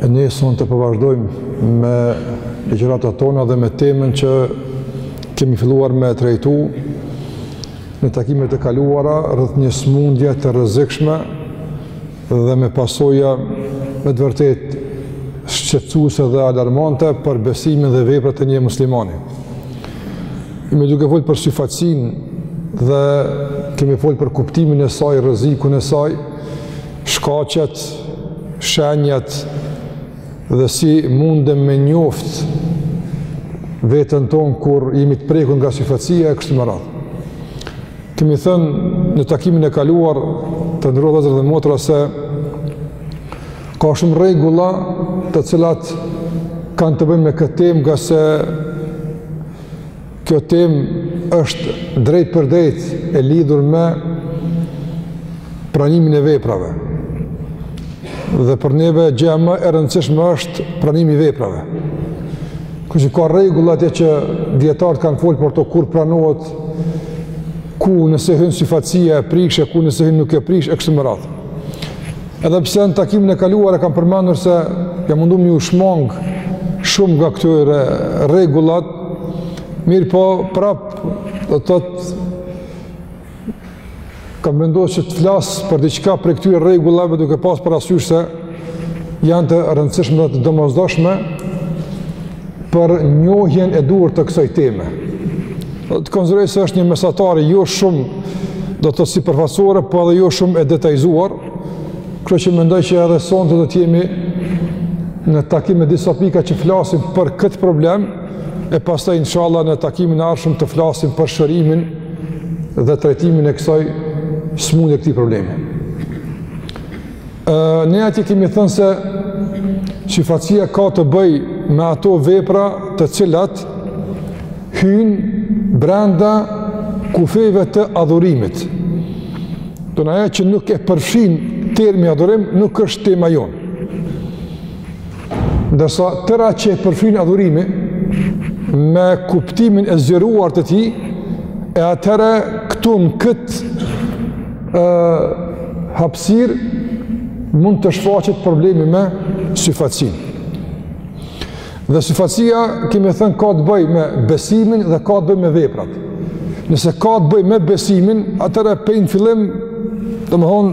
E ne sonte po vazhdojmë po me ligjëratat tona dhe me temën që kemi filluar me trajtu në takimet e kaluara rreth një sëmundje të rrezikshme dhe me pasoja me të vërtetë shqetësuese dhe alarmante për besimin dhe veprat e një muslimani. Jemi duke fol për syfaqësinë dhe kemi fol për kuptimin e saj, rrezikun e saj, Shkaqet, shenjat dhe si mundem me njoft veten tonë kur jemi të prekur nga syfaqësia e kështu me radhë. Kemi thënë në takimin e kaluar të nderuar vëllezër dhe motra se ka shumë rregulla të cilat kanë të bëjnë me këtë temë nga se Kjo temë është drejtpërdrejt e lidhur me pranimin e veprave. Dhe për neve gjëja më e rëndësishme është pranimi i veprave. Kështu ka rregulla atje që dijetarët kanë fol për to kur pranohet ku nëse hyn syfaqësia e prish, ku nëse hyn nuk e prish e kështu me radhë. Edhe pse në takimin e kaluar e kam përmendur se jam mundu m'iu shmang shumë nga këtyre rregullat, mirëpo prapë do të thotë kam vendos që të flas për diçka prej këtyre rregullave duke pas parasysh se janë të rëndësishme dhe të domosdoshme, për njohjen e duhur të kësaj teme. Do të thotë konsideroj se është një mesatare jo shumë do të thotë sipërfaqësore, po edhe jo shumë e detajizuar, kjo që mendoj që edhe sonte do të jemi në takime disa pika që flasim për këtë problem, e pastaj inshallah në takimin e ardhshëm të flasim për shërimin dhe trajtimin e kësaj sëmundje këtij problemi. Ne atje kemi thënë se syfaqësia ka të bëjë me ato vepra të cilat hyjnë brenda kufijve të adhurimit. Domethënë ajo që nuk e përfshin termi adhurim, nuk është tema jonë. Ndërsa tëra që e përfshin adhurimi me kuptimin e zgjeruar të tij, e atëherë këtu në këtë hapësirë mund të shfaqet problemi me syfaqësinë. Dhe syfaqësia, kemi thënë, ka të bëjë me besimin dhe ka të bëjë me veprat. Nëse ka të bëjë me besimin, atëherë prej në fillim, domethënë,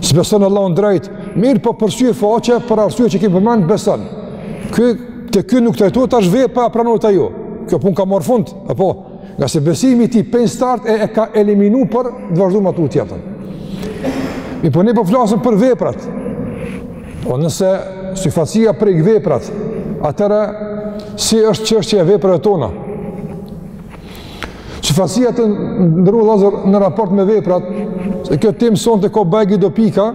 S'e beson Allahun drejt, mirëpo për sy e faqe, për arsye që kemi përmend beson. Ky te ky nuk trajtohet tash vepra a pranohet a jo. Kjo punë ka marr fund, apo ngase besimi i tij prej n'start e, e ka eliminuar për të vazhduar më tutje atë. Mirëpo ne po flasim për veprat. Po nëse syfaqësia prek veprat, atëherë si është çështja e veprave tona? Syfaqësia të nderuar vllazën në raport me veprat, se kjo temë sonte ka bajagi do pika,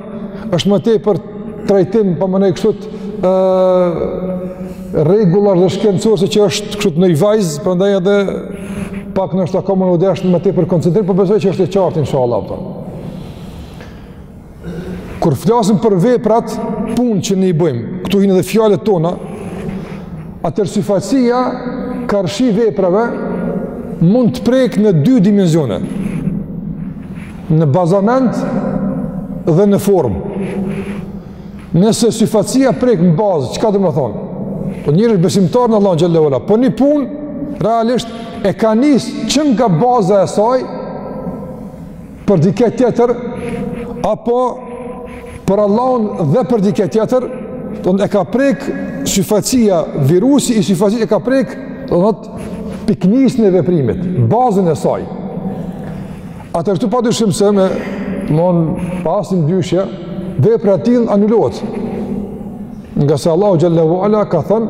është më tepër trajtim, po mendoj kështu, i rregulluar dhe shkencor se që është kështu ndonjë vaz, prandaj edhe pak nashta ka m'u dashtë më tepër koncentrim, por po besoj që është e qartë, inshallah, apo. Kur flasim për veprat, punë që ne i bëjmë, këtu hin edhe fjalët tona, atëherë syfaqësia karshi veprave mund të prek në dy dimensione, në bazament dhe në formë. Nëse syfaqësia prek në bazë, çka domethënë? Po njeri është besimtar në Allahun xhele ue ala, po një punë, realisht, e ka nis që nga baza e saj, për dikë tjetër, apo për Allahun dhe për dikë tjetër, domethënë e ka prek syfaqësia, virusi i syfaqësisë e ka prek, domethënë pikënisjen e veprimit, bazën e saj. Atëherë këtu pa dyshim se domethënë, pa asni dyshim, vepra e tillë anulohet. Ngase Allahu xhele ue ala ka thënë,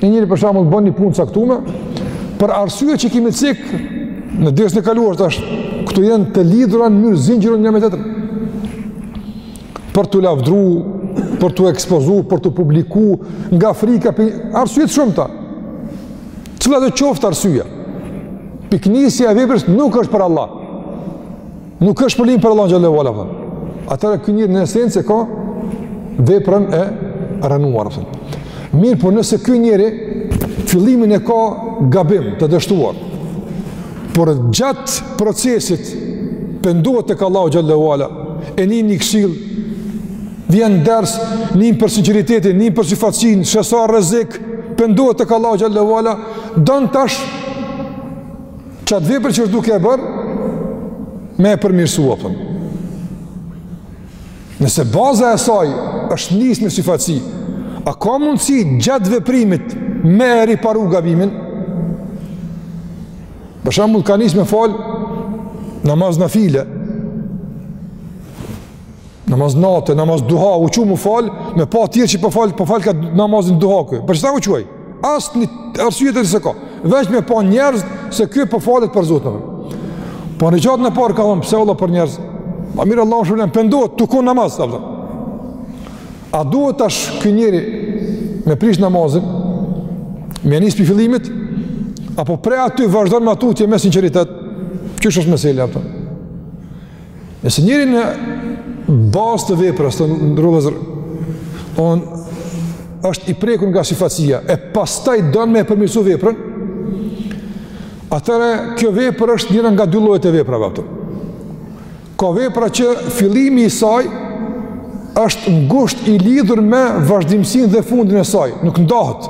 Një njeri për shembull bën një punë të caktume, për arsye që kemi cek në dersin e kaluar tash, këto janë të lidhura në mënyrë zinxhirore njëra me tjetrën. Për t'u lavdru, për t'u ekspozu, për t'u publiku, nga frika, për arsyet e shumta. Cilado qoftë arsyeja. Pikënisja e veprës nuk është për Allah. Nuk është fillimi për Allahun xhele ue ala, për. Atëherë ky njeri në esencë e ka veprën e rrënuar, për. Mirë, por po nëse ky njeri fillimin e ka gabim të dështuar, por gjatë procesit pendohet tek Allahu xhele ue ala, e nin një këshillë, vjen n'ders nin për sinqeritetin, nin për syfaqësinë, sheh sa rrezik, pendohet tek Allahu xhele ue ala, don tash Qatë vepër që është duke e bërë, me e përmirësu, a kupton. Nëse baza e saj është nis me syfaqësi, a ka mundësi gjatë veprimit me e riparu gabimin? Për shembull, ka nis me fal namaz nafile, Namaz nate, namaz duha, u çu m'u falë, me pa tjerët që po falet, po falka namazin duha ky. Për qita u çu aj? Asnjë arsye tjetër s'e ka. Veç me pa njerëz se ky po falet për zotë në vërë. Po n'reqatin e parë ka thonë, pse Allah për njerëz? Ma mirë Allah më shumë lenë, pendohet, tu konë n'namaz, ta përdo. A duhet tash ky njeri me prish namazin, me nisë prej fillimit, apo prej aty vazhdon ma tutje me sinceritet, qysh është meselja, ta përdo. Nëse njeri në bazë të veprës, të nderuar vëllezër, on është i prekun nga syfaqësia, e pastaj don me e përmisu veprën, atëherë kjo vepër është njëra nga dy llojet e veprave, a kupton. Ka vepra që fillimi i saj është ngusht i lidhur me vazhdimësinë dhe fundin e saj, nuk ndahet.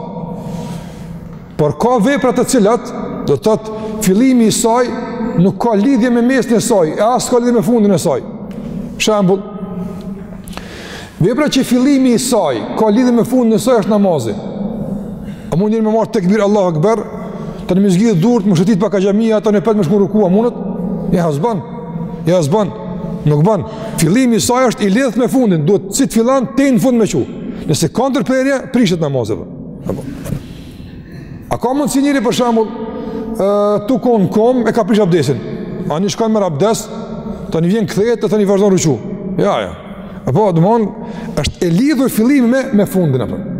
Por ka vepra të cilat, do të thotë, fillimi i saj nuk ka lidhje me mesin e saj, e as ka lidhje me fundin e saj. Për shembull, vepra që fillimi i saj ka lidhje me fundin e saj është namazi. A mund njeri me marrë tekbir Allahu Akbar, tani me i zgjidhë durët, me shëtit pak kah xhamia, e tani apet me shku n'ruku, a mundet? Ja, s'banë, ja, s'banë, nuk banë. Fillimi i saj është i lidhë me fundin, duhet si të fillon, te në fund me çu. Nëse ka ndërprerje, prishet namazi. Apo. A ka mundësi njeri për shembull, tu konë n'kom, e ka prish abdesin. Ani shkon merr abdes, tani vjen kthehet, e tani vazhdon n'ruku. Ja, ja. E po, domethon, është e lidhur fillimi me, me fundin, a kupton.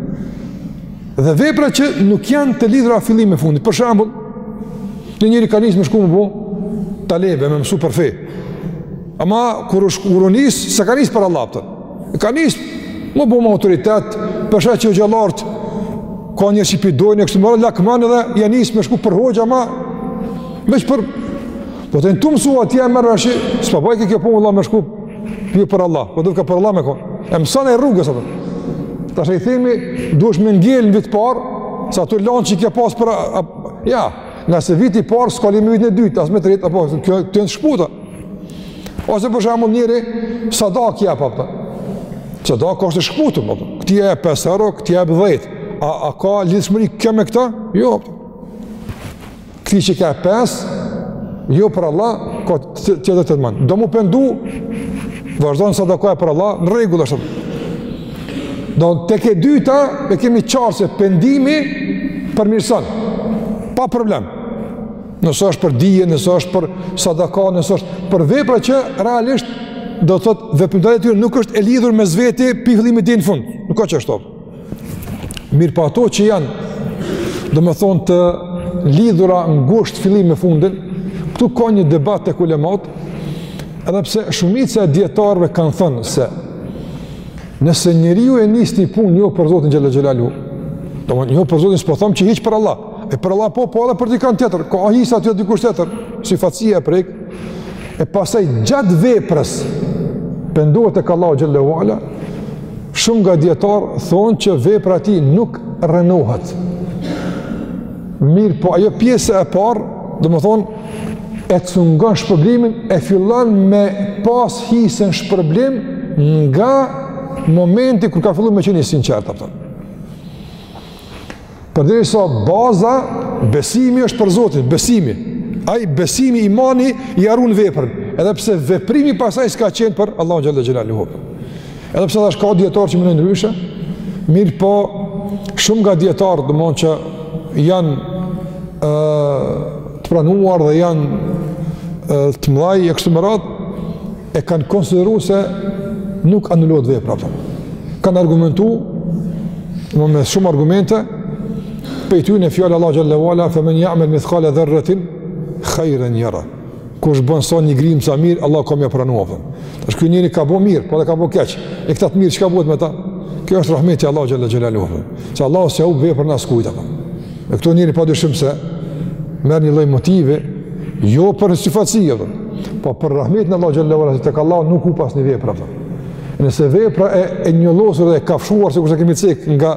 Dhe vepra që nuk janë të lidhura fillimi me fundin. Për shembull, një njeri ka nisë me shku m'u bo talebe, me mësu për fe. Ama, kur është u nis, s'e ka nisë për Allah, a kupton. Ka nisë, m'u bo autoritet, po e sheh që hoxhallarët, ka njerëz që p'i dojnë, e kështu merr lakmi edhe ja nisë me shku për hoxhë ama, veç për, po tani tu mësu atje e merr vesh, s'po bajke kjo punë, Allah me shku, ju jo për Allah, po dashka për Allah me konë, e mëson ai rrugës atë. Tash a i themi, duhesh me ngelë në vit t'parë, se t'u lanë që i ke pasë për, a, ja, Ngase viti i parë, s'ka lidhje me vitin e dytë, as me të tretin, apo, kjo të shkputa. Ose për shembull njeri, sadakaja, po, po. Sadaka është shkputun, po, po. Këtij jep 5 euro, këtij jep 10. A, a ka lidhshmëri kjo me këta? Jo, po. Këtij që ka 5, jo për Allah, ka tjetër n'mend. Do m'u pendu, vazhdon sadaka për Allah, në rregull është. Domethonë tek e dyta e kemi qartë se pendimi përmirëson, pa problem. Nëse është për dije, nëse është për sadaka, nëse është për vepra që realisht do të thotë veprimtaria e tyre nuk është e lidhur mes veti pi fillimit deri në fund. Nuk ka çështje, apo. Mirëpo ato që janë, domethonë të lidhura ngushtë fillimi me fundin, këtu ka një debat tek ulemat, edhe pse shumica e dijetarëve kanë thënë se Nëse njeriu e nis një punë jo për Zotin xhalla xhelaluhu, domthonë jo për Zotin, s'po them që hiç për Allah. E për Allah po, po edhe për dikan tjetër, ka hise aty dikush tjetër, syfaqësia e prek. E pastaj gjatë veprës pendohet tek Allahu xhalla ua ala. Shumë nga dijetarët thonë që vepra e tij nuk rrenohet. Mirëpo ajo pjesa e parë, domthonë e cungon shpërblimin, e fillon me pas hisen shpërblim nga momenti kur ka fillu me qenë i sinqertë, a kupton. Përderisa baza, besimi është për Zotin, besimi. Ai besimi, imani, ia run veprën, edhe pse veprimi pastaj s'ka qenë për Allahun xhalla xhelaluhu Edhe pse tash ka dijetarë që mendojnë ndryshe, mirëpo shumë nga dijetarët domethonë që janë ë të pranuar dhe janë ë të mëdhaj e kështu me radhë e kanë konsideru se nuk anulohet vepra apo. Kanë argumentu më me shumë argumente prej tyne fjala Allah xhalla ua ala fa men ya'mal mithqala dharratin khayran yara. Kush bën sa një grimca mirë, Allah ka me pranu. Tash ky njeri ka bo mirë, po edhe ka bo keq. E këta të mirë çka bëhet me ta? Kjo është rahmeti i Allahut xhalla xhelaluhu. Se Allahu s'e hup veprën e askujt apo. E këtu njeri pa dyshim se merr një lloj motivi jo për syfaqësi apo. Po për rahmetin e Allahut xhalla xhelaluhu tek Allahu nuk hup asnjë vepër apo. Nëse vepra e e njollosur dhe e kafshuar sikurse kemi cek nga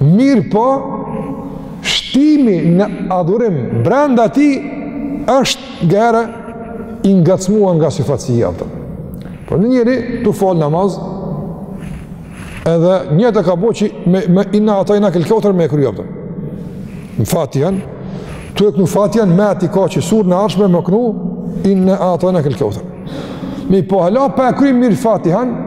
Mirëpo, shtimi në adhurim brenda tij është gërë i ngacmua nga syfaqësia, a kupton. Por një njeri tu falë namaz, edhe nijet e ka bo që me, me inna a'tajna kel keuther me e kry, a kupton. Në Fatihanë, tu e kënu Fatihanë, nijet e ka që suren e ardhshme me kënu, inna a'tajna kel keuther. Mirëpo hala pa e kry mirë Fatihanë,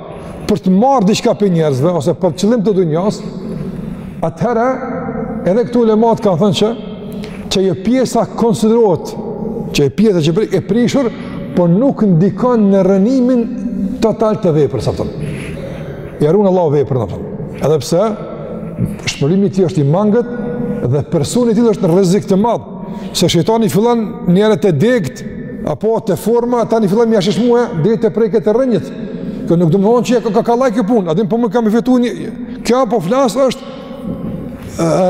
për të marrë diçka prej njerëzve, ose për qëllim të dunjas, atëherë, edhe këtu ulemat kanë thënë që, që ajo pjesa konsiderohet, që e pjesa që e prishur, po nuk ndikon në rrënimin total të veprës, a kupton. Ia run Allahu veprën, a kupton. Edhe pse, shpërblimi i tij është i mangët, dhe personi i tij është në rrezik të madh, Se shejtani fillon njëherë te degët apo te forma, tani fillon më jashtësh mua deri të prekë te rrënjët. Kjo nuk domethonë që ka ka, kollaj kjo punë, a po më kam fituar një kjo apo flas është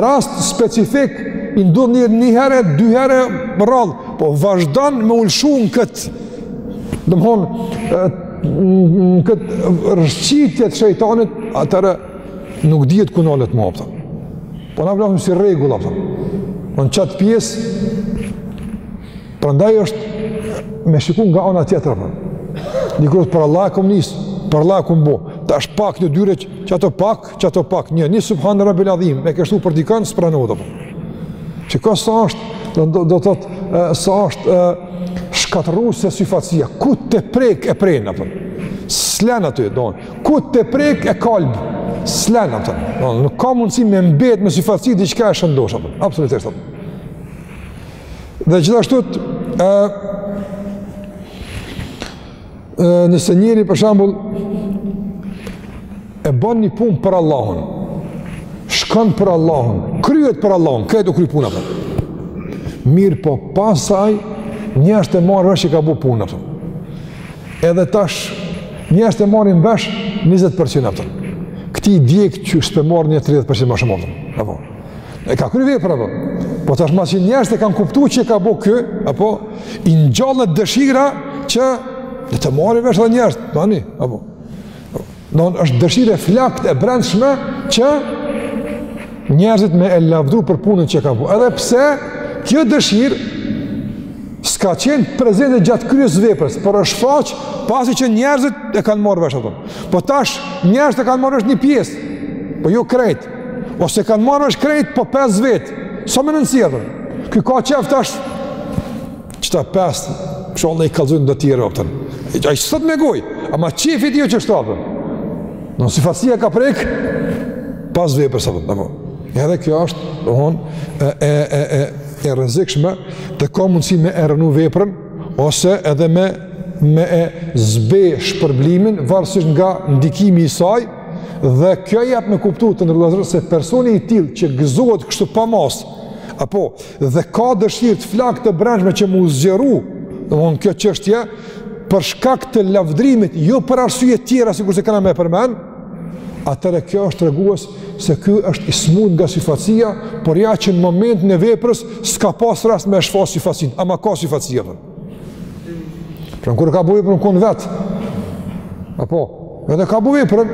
rast specifik i ndodh një një herë, dy herë më rrallë, po vazhdon me u lshu n'kët, domethonë kët rrshqitje të shejtanit, atëherë nuk dihet ku ndalet më, a kupton. Po na flasim si rregull apo. Po në qat pjesë prandaj është me shiku nga ana tjetër apo. Dikur për Allah e kom nis, për Allah e kum bo. Tash pak një dy reqate pak, qato pak. Një, një subhan rabbijel adhim, me ke shtu për dikën s'pranohet apo. Shiko sa është, do do, do thot sa është shkatërruese syfaqësia. Ku të prek e pren apo. S'len, a kupton. Ku të prek e kalb, s'len, a kupton. Nuk ka mundësi me mbet me syfaqësi diçka e shëndosh, a kupton. Absolutisht. Dhe gjithashtu ë ë nëse njeri për shembull e bën një punë për Allahun. Shkon për Allahun, kryhet për Allahun, krejt u kry puna, a kupton. Mirëpo pastaj njerëzit e marrin vesh që ka bu punë, a kupton. Edhe tash, njerëzit e marrin vesh 20 përqind, a kupton. Këtij i djeg që s'pe marrin 30 përqind ma shumë, a kupton. E ka kry veprën, a kupton. Po tash meqë njerëzit e kanë kuptu që e ka bo ky, apo, i ngjallet dëshira që dhe të marrin vesh edhe njerëzit. Tani, apo. Domethonë është dëshirë e flaktë e brendshme që njerëzit me e lavdru për punën që ka bu. Edhe pse kjo dëshirë s'ka qenë prezente gjatë kryerjes veprës, por është shfaq pasi që njerëzit e kanë marrë vesh, a kupton. Po tash njerëzit e kanë marrë vesh një pjesë, po jo krejt. Ose kanë marrë vesh krejt, po 5 vetë. S'a me rëndësi, a kupton? Ky ka qef tash Qëta pesë, ishalla i kallzojnë do tjerë, a kupton. Ai s'thot me gojë, ama qefit jo që është a kupton. Domethonë syfaqësia ka prek, pas veprës, apo. Edhe kjo është, domethonë, e, e, e, e, e rrezikshme, dhe ka mundësi me e rrënu veprën, ose edhe me, me e zbeh shpërblimin, varësisht nga ndikimi i saj, dhe kjo jep me kuptu të nderuar vëllezër se personi i tillë që gëzohet kështu pa masë, Apo, dhe ka dëshirë të flaktë të brendshme që m'u zgjeru, domethonë kjo çështje, për shkak të lavdrimit, jo për arsye tjera, sikurse kena me përmen, atëherë kjo është tregues se ky është i smut nga syfaqësia, por ja që në momentin e veprës, s'ka pas rast me shfaq syfaqësinë, ama ka syfaqësi, apo. Pra kur e ka bu veprën u kon vetë, apo, edhe ka bu veprën,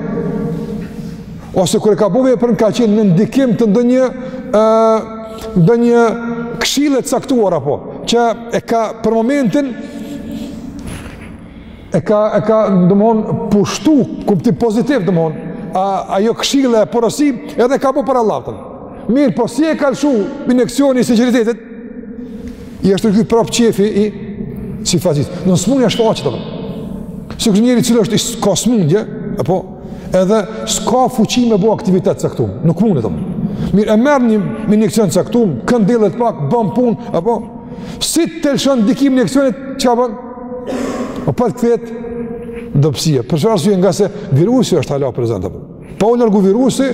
ose kur e ka bu veprën ka qenë në ndikim të ndonjë, ndonjë këshille të caktuar, apo, që e ka për momentin, e ka e ka domthon pushtu kuptim pozitiv domthon ajo këshilla e porosi edhe e ka bu për Allahun. Mirë, po si e ka lëshu injeksioni i sinqeritetit, i është rikthy prapë qefi i syfaqësisë. Domthon smundja shfaqet, apo. Sikur njeri i cili është i ka smundje, apo, edhe s'ka fuqi me bo aktivitet caktum, nuk mundet, apo. Mirë, e merr një injeksion caktum, këndellet pak, bon punë, apo, Si të të lëshon ndikimi i injeksionit, çka bon? Opet të kthehet dobësia. Për çfarë arsye? Ngase virusi është hala prezent. Pa u largu virusi,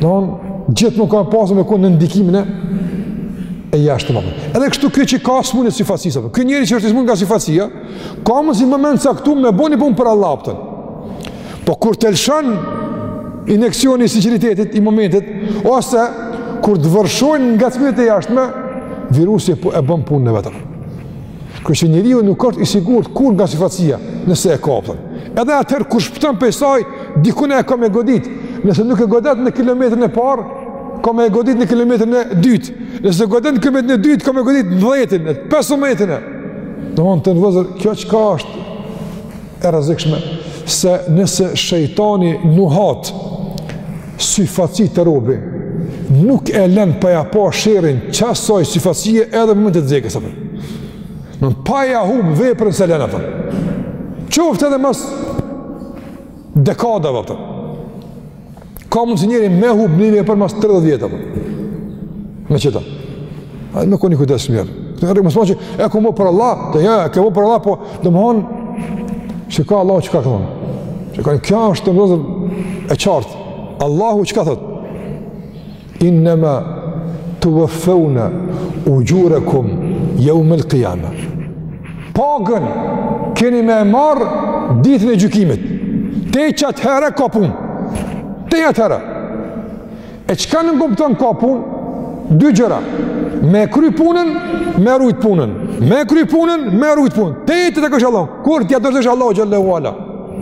në onë, gjithë nuk ka pasë me konë në ndikimin e e jashtëm. Edhe kështu ky që ka smundje syfaqësie. Ky njeri që është i smunë nga syfaqësia, ka mundësi në moment caktum me bo një punë për Allah, a kupton. Po kur të lëshon injeksioni i sinqeritetit i momentit, ose kur të vërshojnë ngacmimet e jashtme, virusi e bën punën e vet. Kështu që njeriu nuk është i sigurt kurrë nga syfaqësia nëse e ka, a kupton. Edhe atëherë kur shpëton prej saj, dikun e ka me godit. Nëse nuk e godet në kilometrin e parë, ka me godit në kilometrin e dytë. Nëse s'e godet në kilometrin e dytë, ka me godit në dhjetin, në pesëdhjetin e. Domethon, vëllezër, kjo çka është e rrezikshme se nëse shejtani nuhat syfaqësi te robi nuk e lën pa ja pa sherrin qasaj syfaqësie edhe momentet e dekës apo nuk pa ja humb veprën s'e lën apo qoftë edhe mas dekadave, a kupton Ka mundësi njeri me humb një vepër mas 30 vjetë, apo. Me qeta. A me kon i kujdesshëm njeri. Këtë kërë më që e ke bo për Allah, të ja, e ke bo për Allah, po domethon, çka Allahu çka ka thonë. Çka, kjo është, vëllezër, e qartë. Allahu çka thotë. Innema tuveffeune uxhurekum jeumel kijame. Pagën keni me e marrë ditën e gjykimit. Te qatëherë ka punë. Te qatëherë. E çka nënkupton ka punë? Dy gjëra. Me kry punën, me rujt punën. Me kry punën, me rujt punën. Te të takosh Allahun. Kur t'ja dorëzojsh Allahut xhel-le ue ala.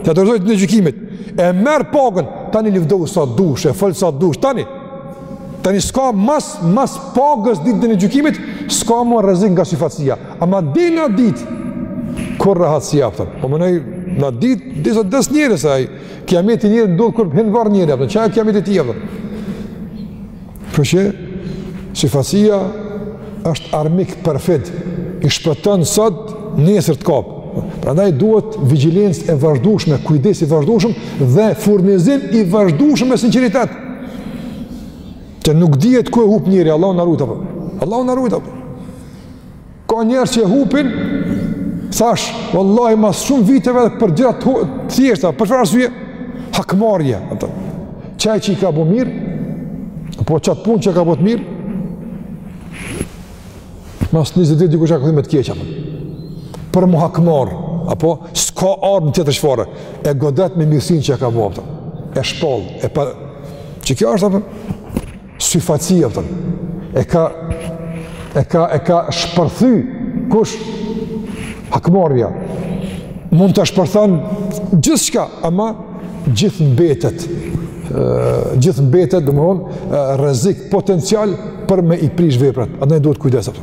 T'ja dorëzojsh ditën e gjykimit. E merr pagën. Tani lëvdohu sa dush, e fol sa dush, tani. Tani s'ka mas, mas pagës ditën e gjykimit, s'ka më rrezik nga syfaqësia. Ama deri n'at ditë, kurrë rahat s'je, a kupton. Po menoj, n'at ditë, derisa des njeri, se aj, kijameti i njerit ndodh kur hin në varr njeri, a kupton, qaj kijameti i tij, a kupton. Kështu që syfaqësia është armik perfid, i shpëton sot, nesër të kap. Prandaj duhet vigjilencë e vazhdueshme, kujdes i vazhdueshëm dhe furnizim i vazhdueshëm me sinqeritet. Që nuk dihet ku e hup njeri, Allahu na ruajt, apo. Allahu na ruaj apo. Ka njerëz që e hupin, thash, vallahi mas shumë viteve për gjëra të thjeshta, për çfarë arsyje, hakmarrje, apo. Qaj që i ka bo mirë, po qatë punë që ka bo të mirë, mas 20 vite dikush ia kthen me të keq, apo, për m'u hakmarrë, apo, s'ka armë tjetër çfarë, e godet me mirësinë që ka bo, apo. E shpall, e pa... që kjo është, apo, syfaqësi, apo, e ka e ka e ka shpërthy kush hakmarrja mund ta shpërthen gjithçka ama gjithë mbetet gjithë mbetet domethënë rrezik potencial për me i prish veprat andaj duhet kujdes, apo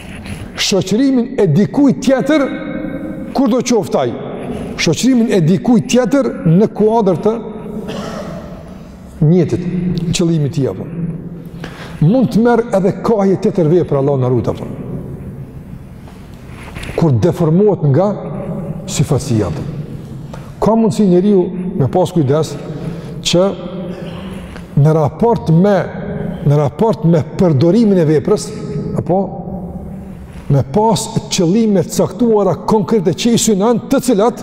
shoqërimin e dikuj tjetër, kushdo qoftë ai, shoqërimin e dikuj tjetër në kuadër të nijetit, qëllimit të tij, apo. Mund të merr edhe kahje tjetër vepra, Allahu na ruajt, apo, kur deformohet nga syfaqësia, apo. Ka mundësi njeriu me pas kujdes që në raport me në raport me përdorimin e veprës, apo me pas qëllime të caktuara konkrete që i synon të cilat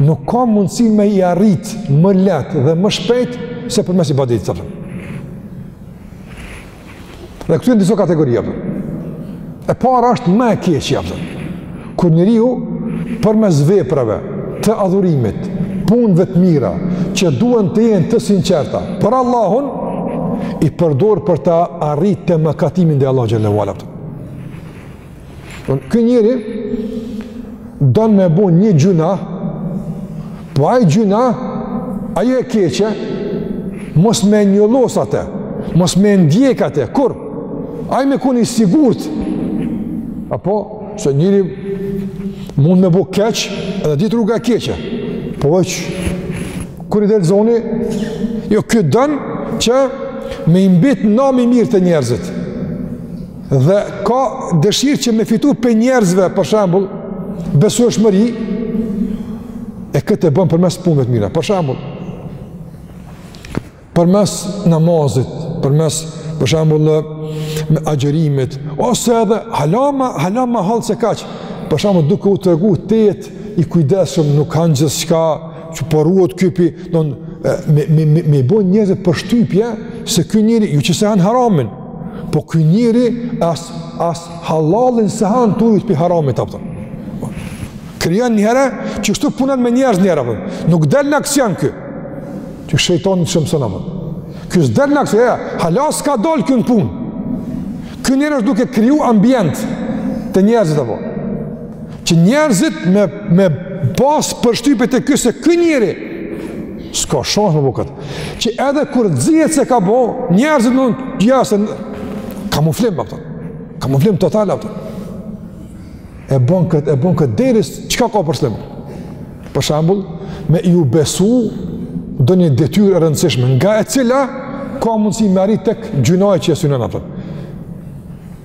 nuk ka mundësi me i arrit më lehtë dhe më shpejt se përmes ibadeteve. Dhe këtu janë disa kategori, apo. E para është më e keqja, apo. Kur njeriu, përmes veprave të adhurimit, punëve të mira, që duhen të jenë të sinqerta, për Allahun, i përdor për ta arrit te mëkatimi ndaj Allahut Xhelle ue ala, apo. Ky njeri don me bo një gjynah, po ai gjynah, ajo e keqe, mos me njollos atë, mos me e ndjek atë, kur? Ai me kon i sigurt, apo, se njeri mund me bo keq, edhe dihet rruga e keqe, po veç kur i del zoni, jo, ky don që me i mbet nami i mirë te njerëzit, Dhe ka dëshirë që me fitu pej njerëzve, për shembull, besueshmëri, e këtë e bën përmes punëve të mira. Për shembull, përmes namazit, përmes, për shembull, agjërimit, ose edhe hala ma, hala ma hollë se kaq, për shembull, duke u tregu të jetë i kujdesshëm, nuk han gjithçka, që po ruhet ky pi, don me, me, me i bo njerëzve përshtypje, se ky njeri, jo që s'e han haramin, Po ky njeri as as hallallin s'e han tu u rujt pi haramit apo. Krijon një herë që kështu punon me njerëz një herë. Nuk del në aksion ky. Që shejtoni e mëson. Ky s'del në aksion, ja, hala s'ka dal ky në punë. Ky njeri është duke kriju ambient te njerëzit apo. Që njerëzit me me pas përshtypje te ky se ky njeri S'ka shans me bo këtë. Që edhe kur xihet se ka bo, njerëzit mund pjasën, kamuflim, a kupton. Kamuflim total, a kupton. E bon këtë, e bon këtë deri, çka ka për qëllim? Për shembull, me ju besu ndonjë detyrë e rëndësishme, nga e cila ka mundësi me arrit tek gjynahi që e synon, a kupton.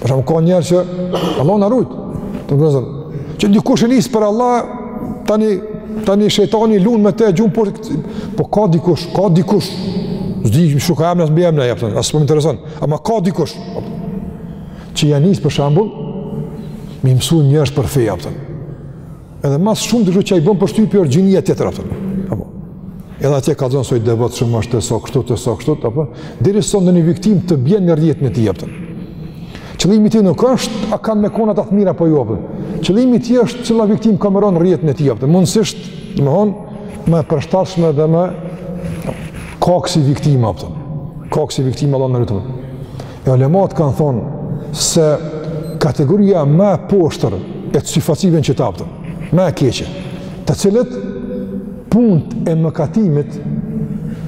Për shembull ka njerëz që Allahu na rujt, të ngrëzër, që dikush e nis për Allah, tani, tani shejtoni lun me te gjumë, por, po ka dikush, ka dikush, s'di që shumë ka emna, s'mbaj emna, a kupton, as s'po më intereson, ama ka dikush, që ja nis për shembull, mi mësu njerëz për fe, a kupton. Edhe ma së shumti çka i bën përshtypje o gjinia tjetër, a kupton. Edhe atje kallxon sa i devotshëm asht e sa kështu e sa kështu apo. Derisa ndonjë viktimë të bjen në rrjetën e tij, a kupton. Qëllimi i tij nuk është a kanë me kon ata të mira apo jo, a kupton. Qëllimi i tij është cila viktimë ka me ro në rrjetën e tij, a kupton. Mundësisht, domethonë, më e përshtatshme dhe me ka ksi viktima, a kupton. Ka ksi viktima, Allahu na rujt E ulemat kanë thonë se kategoria më e poshtër e syfaqive është, a kupton, më e keqe, të cilët punët e mëkatimit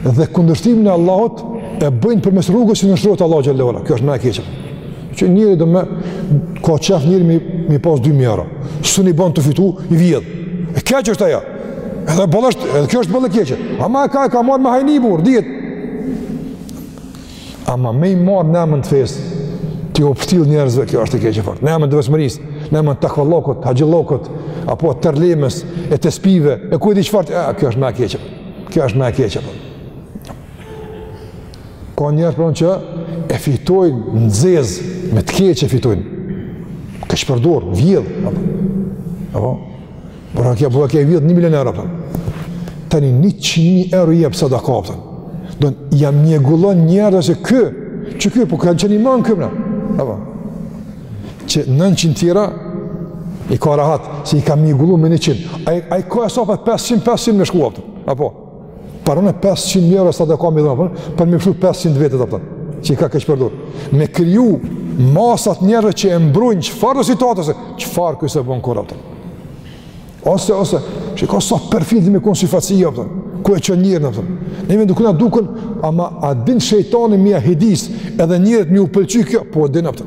dhe kundërshtimin e Allahut e bëjnë përmes rrugës që nënshtrohet Allahu xhele ve ala, kjo është më e keqe. Që njeri do me, ka qef njeri mi, mi pas 2 mijë euro, sun i bon tu fitu, i vjedh. E keqe është ajo, edhe boll është, edhe kjo është boll e keqe. Ama e ka e ka marrë me hajni burri, dihet, Ama me i marrë në emën të fesë, t'jau pshtill njerëzve, kjo është e keqe fort. Në emën të devotshmërisë, në emën të takvallëkut, haxhillëkut, apo të tërlemes, e tespihve, e ku e di çfarë, e, kjo është më e keqe, kjo është më e keqe. Ka njerëz paren që e fitojnë në zezë, me të keq e fitojnë, ka shpërdor, vjedh, apo, apo, Por a kja po e kja i vjedh një milion euro, kupton. Tani njëqind mijë euro jep sadaka, kupton. Don, ja mjegullon njerëzve se kë, që kë, po kanë qenë i manë këmëna. Evo. Që nëntëqind tjera, i ka rahat, se i ka mjegullu me njëqind. A, a i ka e sopat 500-500 me shku, kupton. Apo. Parën e 500 euro sadaka me dhënë, për mi fshu 500 vetet apo. Që i ka keq përdor. Me kriju masat njerëzve që e mbrojnë çfarëdo situate, çfarë ky se bën kur ato. Ose ose, shiko sa perfide me kon syfaqësi apo. Ku e çon njerin apo. Neve duk na duken, ama e din shejtani me ia ujdis, edhe njerëzit me u pëlqy kjo, po din apo.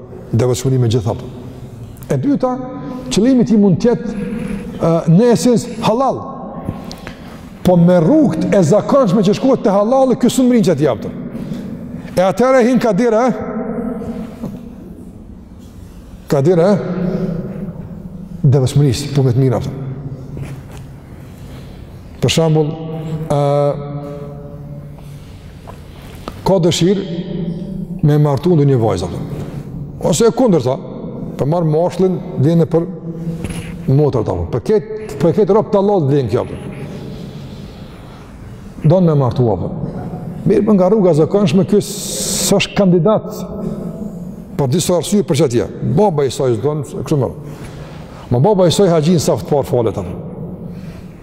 Devotshmëri me gjithë apo. E dyta, qëllimi i tij mund të jetë në esencë halal. Po me rrugët e zakonshme që shkohet te halali, ky s'un mrrin qaty apo. E atëherë hin ka dera. Ka dera e devotshmërisë, punëve të mira apo. Për shembull, ë uh, ka dëshirë me martu ndonjë vajzë, ose e kundërta, po marr mashkullin edhe për motrat, për këtë, për këtë rob të Allahut edhe kjo, don me martu, apo. mirëpo nga rruga e zakonshme, ky s'është kandidat, për disa arsye për që tja, baba i saj s'don, kështu me radhë, ama baba i saj haxhi n'saf të parë falet, apo.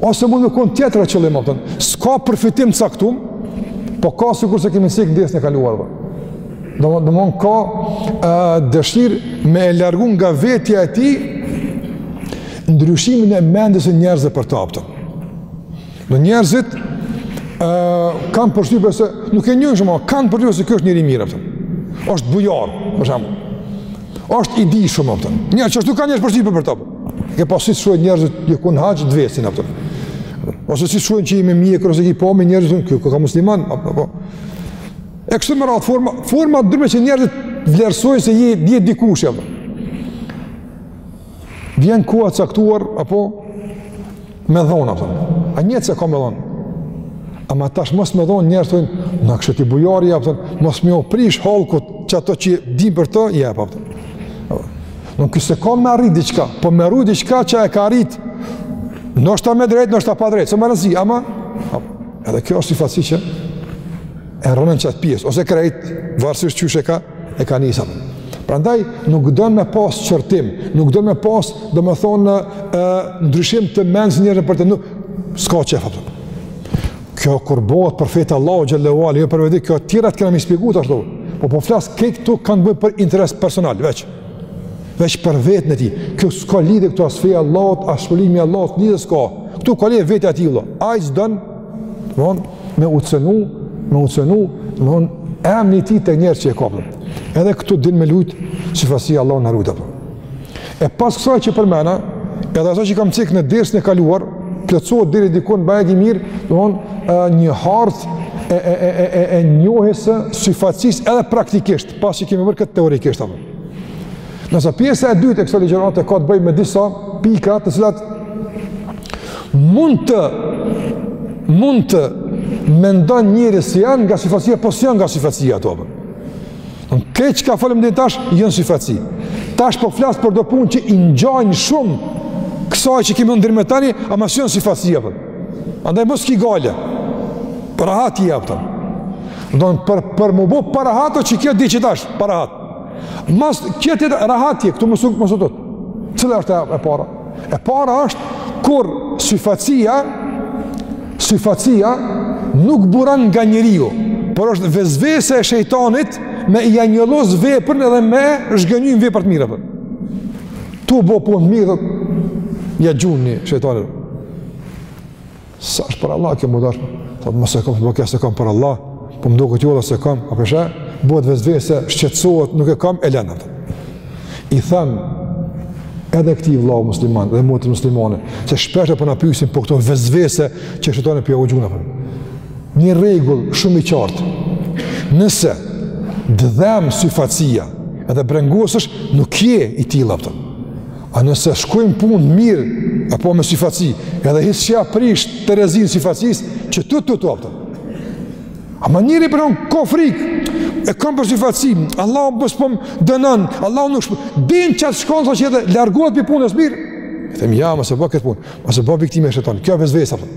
Ose mund të kon tjetër qëllim apo. S'ka përfitim caktum, po ka sikurse e kemi cek n'dersin e kaluar. Do me thon ka ë dëshirë me e largu nga vetja e tij ndryshimin e mendjes së njerëzve për ta apo. Do njerëzit ë kanë përshtypje se nuk e njohin shumë, kanë përshtypje se ky është njeri i mirë apo. Është bujar, për shembull. Është i dijshëm apo. Njeshtu kanë njerëz përshtypje për ta. Ke pa si të shohin njerëz që je kon n'haxh dvesin apo. Ose si të shohin që je me mjekër ose ki punë me njerëz që këtu ka musliman apo po. E kështu me radhë forma, forma dërme që njerëzit vlerësojnë se je di dikush apo. Vjen koha e caktuar, apo, me dhon, apo, a nijet s'e ka me dhon, ama tash mos me dhon njerëz, thojnë, në kështë t'i bujari, apo, mos me u prish hallkut, qato që din për të, je, apo, apo, nuk është se ka me arrit diçka, po me rujt diçka që e ka arrit, ndoshta me drejt, ndoshta pa drejt, s'o me rëndësi, ama, apo, edhe kjo është syfaqësi që, e rrënon qat pjesë, ose krejt, varësisht qysh e ka, e ka nisë. Prandaj, nuk don me pas qortim, nuk don me pas, domethënë, në, e, ndryshim të mendjes njerëzve për të nuk, s'ka qef, a kupton. Kjo kur bëhet për fe të Allahut xhele ue ala, jo për vedi, kjo tjerat i kena me shpjegu ashtu, po po flas, kejt këtu kanë bëjë për interes personal, veç, veç për veten e tij, kjo s'ka lidhje këtu as feja e Allahut, as shpërblimi i Allahut, lidhje s'ka, këtu ka lidhje vetja e tij, ai s'don, Mon, me u cenu, me u cenu, mon, emni i tij te njerëz që e kapën. Edhe këtu din me lujt syfaqësia, Allahu na rujtë. E pas kësaj që përmena, edhe asaj që kam cekë në dersin e kaluar, plotësohet deri dikun bajagi mirë, mon, një hartë e, e, e, e, e, e njohjes së syfaqësisë edhe praktikisht, pasi që kemi marrë këtë teorikisht. A po. Ndërsa pjesa e dytë e kësaj ligjërate ka të bëjë me disa pika të cilat Mund të mund të mendon njeri se janë nga syfaqësia, po s'janë nga syfaqësia ato. Këto çka folëm deri tash, janë syfaqësi. Tash po flas për do punë që i ngjajnë shumë kësaj që kemi thon deri më tani, ama s'janë syfaqësi. Për. Andaj mos ki gajle, rahat je, a kupton. Don për, për me bo pak rahat që kjo diçka tash, pak rahat. Mas kjetit rahat je, këtu mos u, mos u tut. Cila është e para? E para është kur syfaqësia, syfaqësia nuk buran nga njeriu, por është vesvese e shejtanit me ia njollos veprën edhe me e zhgënjy në vepra të mira. Për. Tu bo punë t'mira, ja gjun shejtani. Sa është për Allah kjo më dërë? Thotë, mos s'e kam, më kja s'e kam për Allah, po më doket valla s'e kam, a përshë, bëhet vesvese, shqetësohet, nuk e kam, e len atë. I them, edhe këtij vllau musliman, dhe motre muslimane, se shpeshherë po na pysin për këto vesvese që shejtani po jav gjun. Një rregull shumë i qartë, nëse të dhemb syfaqësia edhe brengosesh, nuk je i tillë, a kupton. A nëse shkon në punë t'mirë, apo me syfaqësi, edhe hiç s'ja prish terezinë syfaqësia, qitu tutu, a kupton. Ama njeri për unë, ka frikë, e kam për syfaqësi, Allahu mos po m'dënon, Allahu nuk shpë, din që atë shkon, saqë edhe, largohet prej punës mirë. I them, jo, mos e bo këtë punë, mos u bo viktimë e shejtanit, kjo vesvese, për.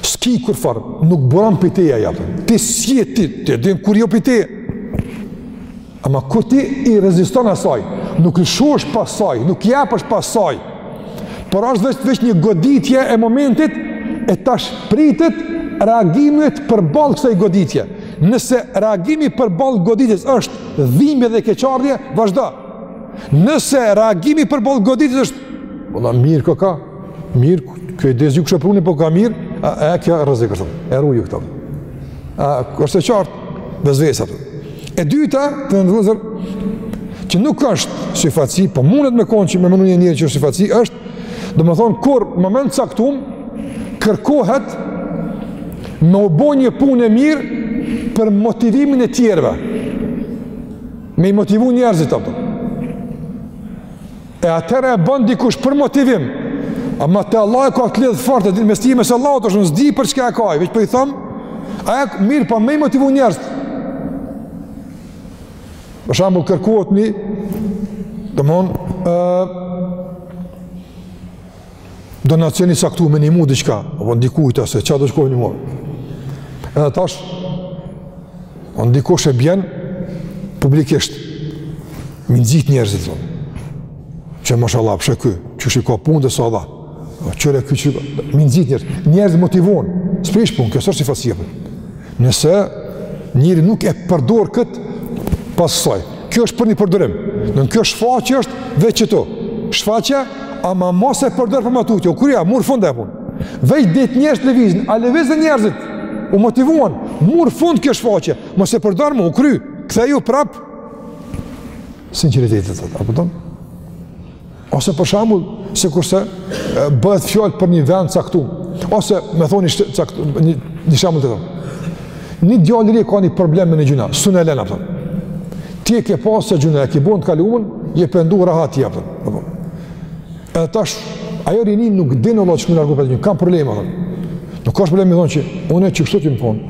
S'ki kurrfarë, nuk buron prej teje ajo, ti s'je ti, ti e din kur jo prej teje. Ama kur ti i reziston asaj, nuk lshohesh pas saj, nuk jepesh pas saj, por është veç, veç një goditje e momentit, e tash pritet reagimi yt përballë kësaj goditje. Nëse reagimi përballë goditjes është dhimbje dhe keqardhje, vazhdo. Nëse reagimi përballë goditjes është, valla mirë koka, Mirë, kjo i dezju kështë pruni, po ka mirë, a, e kjo rrezik, shumë, e ruju këto. A, është e qartë, bezvesa. E dyta, të në nëzër, që nuk është syfaqësi, po mundet me konë që me menu një njeri që është syfaqësi, është, domethonë, kur në moment t'caktum, kërkohet me u bo një punë e mirë për motivimin e tjerve, me i motivu njerëzit, a kupton. E atëherë e bon dikush për motivim. Ama te Allahu e ka të lidh fort atë mes tij mes Allahut, është unë s'di për çka e ka ai, veç po i thom. A e mirë po me i motivu njerëz. Për shembull kërkohet ni domethon ë donacion i caktum me nimu diçka, apo dikujt ose ça do shkojnë nimu. Edhe tash, o dikush e bjen publikisht, me i nxit njerëzit, zon. që mashallah, shihe ky qysh i ka punët dhe sa dha, qe ky që, me i nxit njerëzit, njerëzit motivohen, s'prish punë, kjo s'osht syfaqësi a kupton. Nëse njeri nuk e përdor kët pas asaj. Kjo është për një përdorim. Në kjo shfaqje është veç këtu. Shfaqja ama mos e përdor për ma tutje. U kry, ja mur fund ajo punë. Veç dit njerëz të lëvizin, a lëvizën njerëzit? U motivuan, mur fund kjo shfaqje. Mos e përdor më, u kry. Ktheju prap sinqeritetit a po kupton? Ose për shembull, sikurse bëhet fjalë për një vend të caktuar, ose me thonë caktuar një një shembull të tij. Një djalë i ri ka një problem me një gjynah, s'un e len a kupton. Ti e ke pas atë gjynah e ke bon të kalumen, je pendu rahat ti apo. Apo. Edhe tash ai i riu nuk din vallah qysh me u largu prej gjynahit, ka problem apo. Nuk ka problem me i thonë që unë çu kështu ti më thon.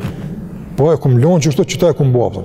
Po e kum lon çu kështu qëta e kum bo apo.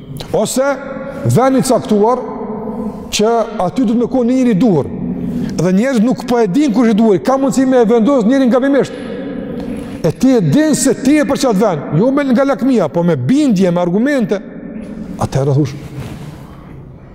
Ose vend i caktuar që aty duhet me konë një njeri i duhur. Dhe njerëzit nuk po e dinë kush osht i duhuri, ka mundësi me e vendos njerin gabimisht. E ti e din se ti je për qat vend, jo nga lakmia, po me bindje, me argumente. Atëherë thush,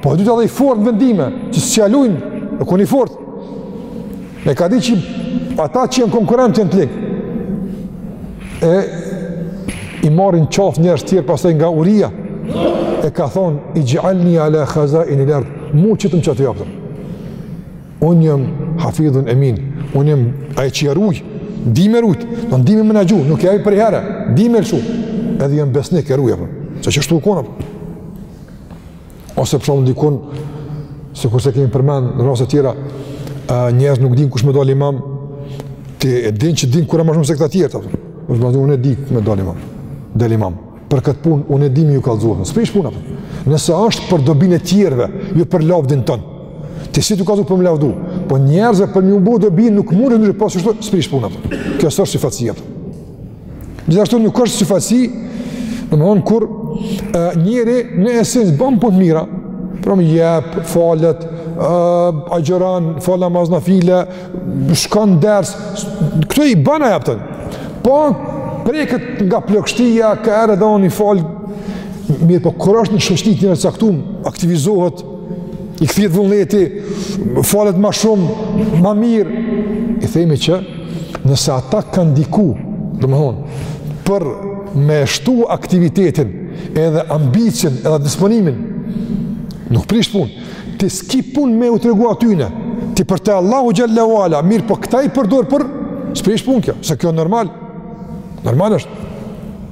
Po duhet edhe i fortë në vendime, që s'ja lujnë, u konë i fortë. E ka dit që ata që janë konkurrent janë të lig. E i marrin n'qafë njerëz tjerë pastaj nga uria. E ka thonë, ixh'alni ala hazainil erd, mu qitëm qatu, a kupton. Unë jam hafidhun emin, unë jam ai që e ruj, di me rujt, në di me menaxhu, nuk e jap përnjëherë, di me lëshu, edhe jam besnik e ruj, se qeshtu u konë. ose për shembull dikun, sikurse kemi përmend në raste tjera, njerëz nuk din kush me dalë imam, ti e din që din Kuran ma shumë se këta tjerët, të përë, më shumë dhe unë e di me dalë imam, dalë imam, për këtë punë, unë e di me ju kallëzu, s'prish punë, nëse është për dobin e tjerve, jo për lavdin tënd, Ti s'ju kallzon për m'u lavdu, po njerëzve për me u bo dobi nuk mund të ndryshë, po si shtu, s'prish puna. Kjo s'është syfaqësia. Gjithashtu nuk është syfaqësi, domethonë, kur e, njeri në esencë bën punë të mira, pra më jep, falet, agjëron, fal namaz nafile, shkon ders, këto i bën e jepëtën. Po, preket nga plogështia, ka herë edhe i fal, mirëpo kur është në shoqëri të njerit caktum, aktivizohet, i kthehet vullneti, falet ma shumë, ma mirë, i themi që nëse ata kanë ndiku, domethonë, për me shtu aktivitetin, edhe ambicjen, edhe disponimin, nuk prish pun, ti s'ki pun me u tregu atyne, ti për te Allahu xhele ue ala, mirëpo këta i përdor për, s'prish pun kjo, se kjo normal, normal është,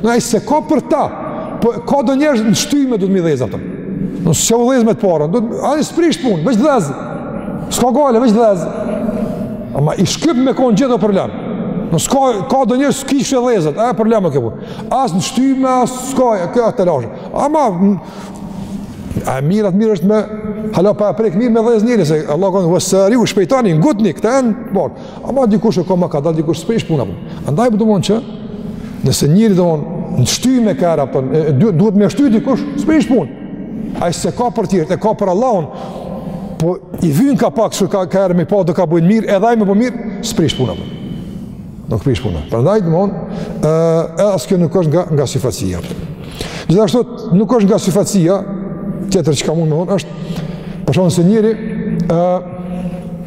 Në ai s'e ka për ta, po ka do njerëz në shtyme duhet me i dhezë ata. Nëse u dhez me të parën, domethanë s'prish punë, veç dhezë. S'ka gajle, veç dhezë. Ama i shkym me konë gjithë o problem. Nuk ka, ka do njerëz s'ki qysh e dhez, e problem o kjo punë. As në shtyme, as s'ka, e kjo atë të lashë. Ama, ma mirë, ma mirë është me, hala pa e prekë mirë m'u dhezë njeri, se Allahu thotë, ve sariu, shpejtoni, ngutni, këta e në, bon. Ama dikush e ka ma kadalë dikush s'prish puna. Andaj po domethon që nëse njeri domethon në shtyme kaherë po duhet duhet me shty dikush s'prish punë. Ai s'e ka për tjerët, e ka për Allahun. Po i vjen ka pak se ka ka me pa do ka bëjnë mirë, edhe ai me bo mirë, s'prish puna. Nuk prish puna. Prandaj domethonë edhe as kjo nuk është nga nga syfaqësia. Gjithashtu nuk është nga syfaqësia tjetër çka mund të thonë është për shkak se njeri ë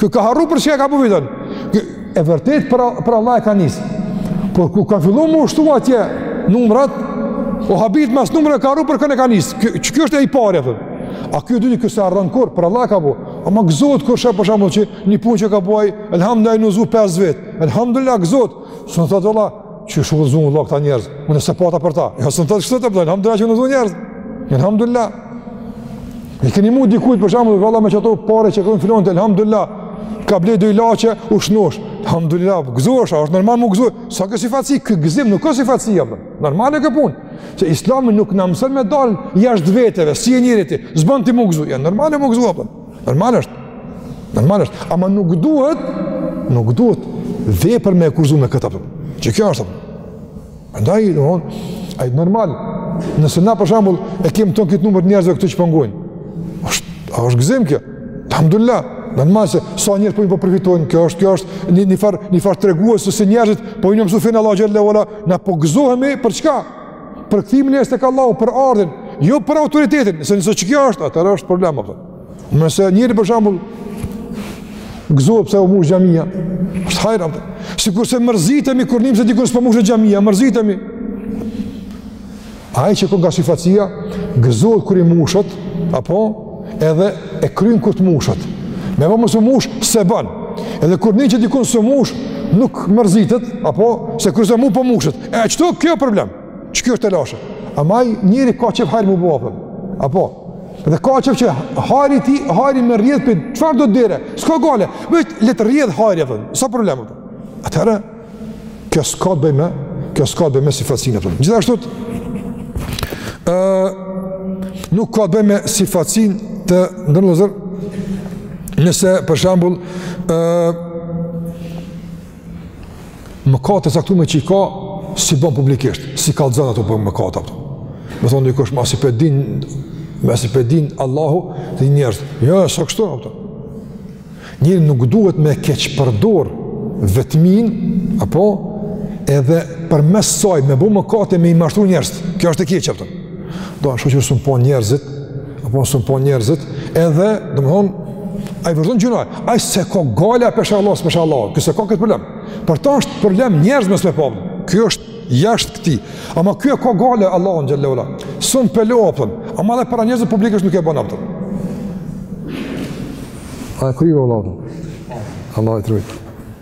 Ky ka harru për çka e ka bo videon? E vërtet për, për Allah e ka nisë. Por kur ka fillu m'u shtu atje numrat, o habit mas numrave ka harru për kënd e ka nisë. Qiky është ai i pari, e A ky i dyti ky s'e harron kurr, për Allah e ka bo. Ama gëzohet kur sheh për shembull që një pun që ka bo ai, elhamdulillah u udhëzu 5 vetë. Elhamdulillah gëzohet. S'mun thotë Allah, qysh u udhzunë Allah këta njerëz, unë s'e pata për ta, e hësën të të kështë të pëdojnë, elhamdulillah që u udhzunë njerëz, elhamdulillah e ke ndihmu dikujt për shembull, dhe me qato pare që ke dhonë filan, elhamdulillah, ka ble do ilaçe, u shnosh, elhamdulillah, gëzohesh, është normal m'u gëzu, s'a ky syfaqësi, ky gëzim, nuk a syfaqësi, jabë, normale kjo punë, se islami nuk na mëson me dalë, jashtë vetes, si e njeri ti, s'bën ti m'u gëzu, jo, normale m'u gëzu, Normal është. Normal është. Ama nuk duhet, nuk duhet vepër me e kurzu me këta. Që kjo është. Andaj, domethonë, ai normal, nëse na për shembull e kemë tonë këtë numër njerëzve këtu që po ngojnë, po është, a është gëzim kjo? Alhamdulillah, normal se sa njerëz po i po përfitojnë, kjo është, kjo është një, një farë një far treguës se njerëzit po vijnë me mësu fenë Allah xhele ue ala, na po gëzohemi për çka? Për kthimin është tek Allahu, për ardhjen, jo për autoritetin, se nëse qekjo është, atëherë është problem apo. Nëse njëri për shembull gëzohet pse u mush xhamia, është hajr. Sikurse mërzitemi kur nim se diku s'po mush xhamia, mërzitemi. Ai që ka nga syefaqësia, gëzohet kur i mushet, apo edhe e kryen kur të mushet. Me bo me s'u mush, s'e ban. Edhe kur nin që dikun s'u mush, nuk mërzitet, apo se kërëse mu po mushet. E qëtu kjo problem, qekjo është telashe. Ama njeri ka qef hajr me bo, a kupton. Apo? Dhe ka qef që hajri i tij, hajri me rrjedhë prej çfarëdo dere, s'ka gajle, veç le të rrjedhë hajri, a kupton. S'a problem, a kupton. Atëherë, kjo s'ka të bëjë me, kjo s'ka të bëjë me syefaqësinë, a kupton. Gjithashtu, ë, nuk ka të bëjë me syefaqësinë të nderuar vëllezër, nëse, për shembull, ë, Mëkate të caktume që i ka, s'i bon publikisht, s'i kallxon ato për mëkate a kupton. Me thonë dikush, masi pe din, masi pe din Allahu edhe njerëzit. Jo, s'o kështu, a kupton. Njeri nuk duhet me keqpërdor vetminë, apo, edhe përmes saj, me bo mëkate me i mashtru njerëzit. Kjo është e keqe, a kupton. Do, shyqyr s'um panë njerëzit, Apo s'um panë njerëzit, edhe, domethonë, ai vazhdon gjynahe, ai s'e ka gajle a pe sheh Allahu, s'pe sheh Allahu, ky s'e ka këtë problem. Për ta është problem njerëz mos me pa, ky është jashtë këtij. Ama ky e ka gajle Allahun xhele ue ala, së më pelo a kupton, ama edhe para njerëzit publikisht nuk e bën a kupton. A e kryve Allah, Allahu të rujtë.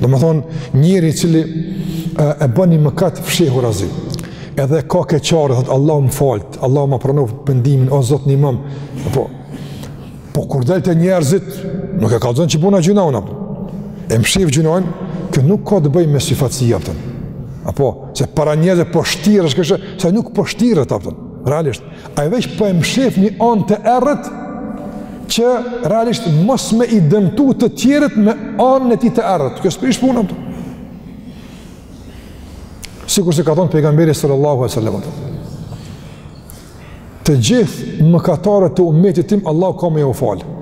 Domethonë, njeri i cili e, e bën një mëkat fshehurazi, edhe ka keqardhje, thotë, Allahu më faltë, Allahu ma pranoftë pendimin, o Zot nimomë, apo, po kur del te njerëzit, nuk e kallxon që bona gjynah unë, e mshef gjynahun, kjo nuk ka të bëjë me syefaqësi a kupton, apo, se para njerëzve po shtiret, shkështë, se nuk po shtiret, realisht, Ai veç po e mshef një anë të errët që realisht mos me i dëmtu të tjerët me anën e tij të errët. Kjo s'prish punë a kupton. Sikurse ka thonë pejgamberi sallallahu alejhi ve selem. Të gjithë mëkatarët të umetit tim, Allah ka me ju falë.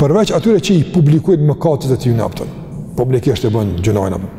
Përveç atyre që i publikojnë mëkatet e tyne a kupton. Publikisht i bëjnë gjynahet a kupton.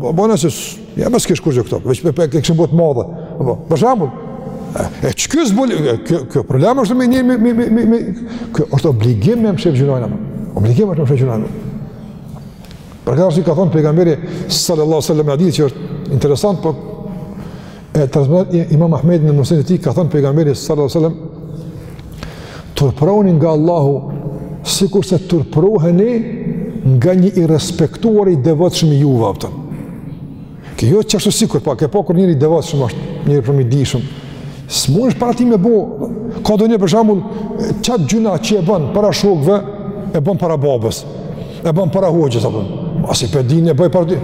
Po bona se ja mos kish kurgjo këto, veç me pak të kishin bo të madhe. Po, për shembull, e çka zbul kjo kjo problem është me një me me me me kjo është obligim me mshef gjynahin. Obligim është me mshef gjynahin. Për këtë arsye ka thënë pejgamberi sallallahu alajhi wasallam hadith që është interesant, po E transmeton Imam Ahmedi në Musnedin e tij ka thënë pejgamberi sallallahu alajhi wasallam turproni nga Allahu sikurse turproheni nga një i respektuar i devotshëm i juve, a kupton. Kjo qashtu sikur a ke pa kur njeri i devotshëm është, njeri i dijshëm. S'mundesh para tij me bo. Ka donjë për shembull qat gjynah që e bën para shokëve, e bën para babës, e bën para hoxhës, a kupton. Masi pe din e bëj para tij.